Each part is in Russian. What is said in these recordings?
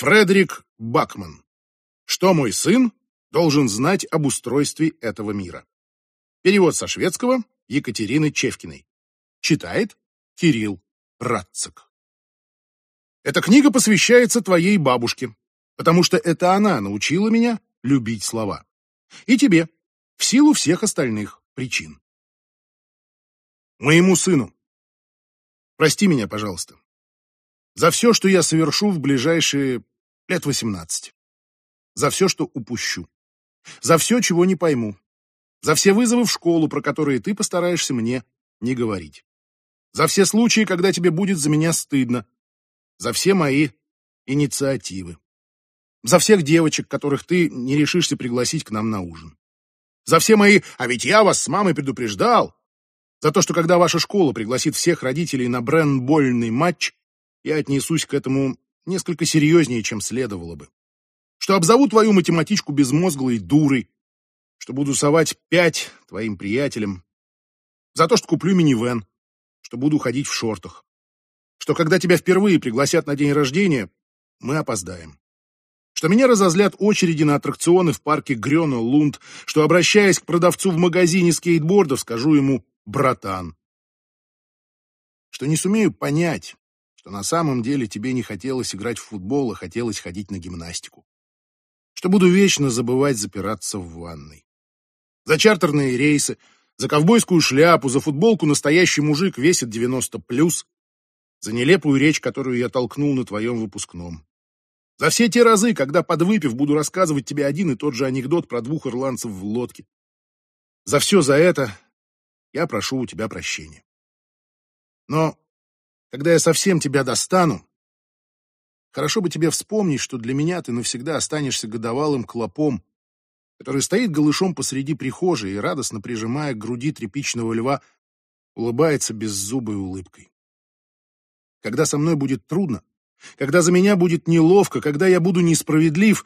Фредерик Бакман. Что мой сын должен знать об устройстве этого мира? Перевод со шведского Екатерины Чевкиной. Читает Кирилл Радцик. Эта книга посвящается твоей бабушке, потому что это она научила меня любить слова. И тебе, в силу всех остальных причин. Моему сыну. Прости меня, пожалуйста, за все, что я совершу в ближайшие лет восемнадцать. За все, что упущу. За все, чего не пойму. За все вызовы в школу, про которые ты постараешься мне не говорить. За все случаи, когда тебе будет за меня стыдно. За все мои инициативы. За всех девочек, которых ты не решишься пригласить к нам на ужин. За все мои «а ведь я вас с мамой предупреждал». За то, что когда ваша школа пригласит всех родителей на брендбольный матч, я отнесусь к этому несколько серьезнее, чем следовало бы. Что обзову твою математичку безмозглой дурой, что буду совать пять твоим приятелям, за то, что куплю минивэн, что буду ходить в шортах, что когда тебя впервые пригласят на день рождения, мы опоздаем, что меня разозлят очереди на аттракционы в парке Грёна Лунд, что, обращаясь к продавцу в магазине скейтбордов, скажу ему «братан», что не сумею понять, что на самом деле тебе не хотелось играть в футбол, а хотелось ходить на гимнастику. Что буду вечно забывать запираться в ванной. За чартерные рейсы, за ковбойскую шляпу, за футболку настоящий мужик весит 90 плюс, за нелепую речь, которую я толкнул на твоем выпускном. За все те разы, когда, подвыпив, буду рассказывать тебе один и тот же анекдот про двух ирландцев в лодке. За все за это я прошу у тебя прощения. Но когда я совсем тебя достану, хорошо бы тебе вспомнить, что для меня ты навсегда останешься годовалым клопом, который стоит голышом посреди прихожей и, радостно прижимая к груди тряпичного льва, улыбается беззубой улыбкой. Когда со мной будет трудно, когда за меня будет неловко, когда я буду несправедлив,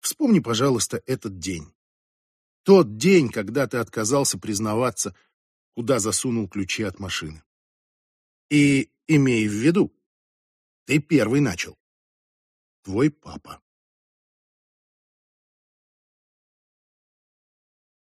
вспомни, пожалуйста, этот день. Тот день, когда ты отказался признаваться, куда засунул ключи от машины. И имей в виду, ты первый начал. Твой папа.